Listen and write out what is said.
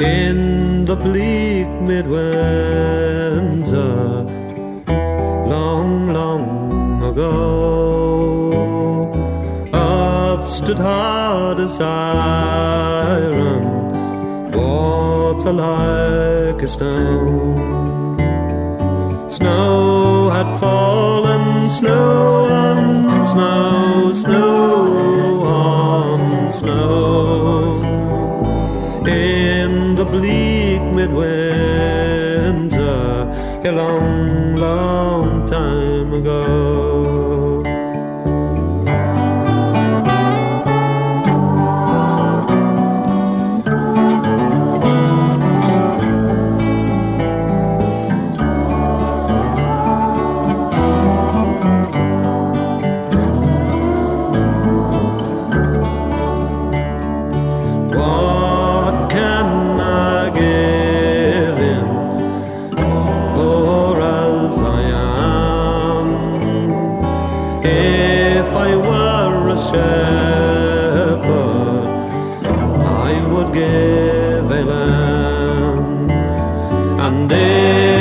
in the bleak midwinter, long, long ago. Earth stood hard as iron, water like a stone. Snow had fallen, snow on snow, bleak midwinter, a long, long time ago. If I were a shepherd, I would give a lamb, and if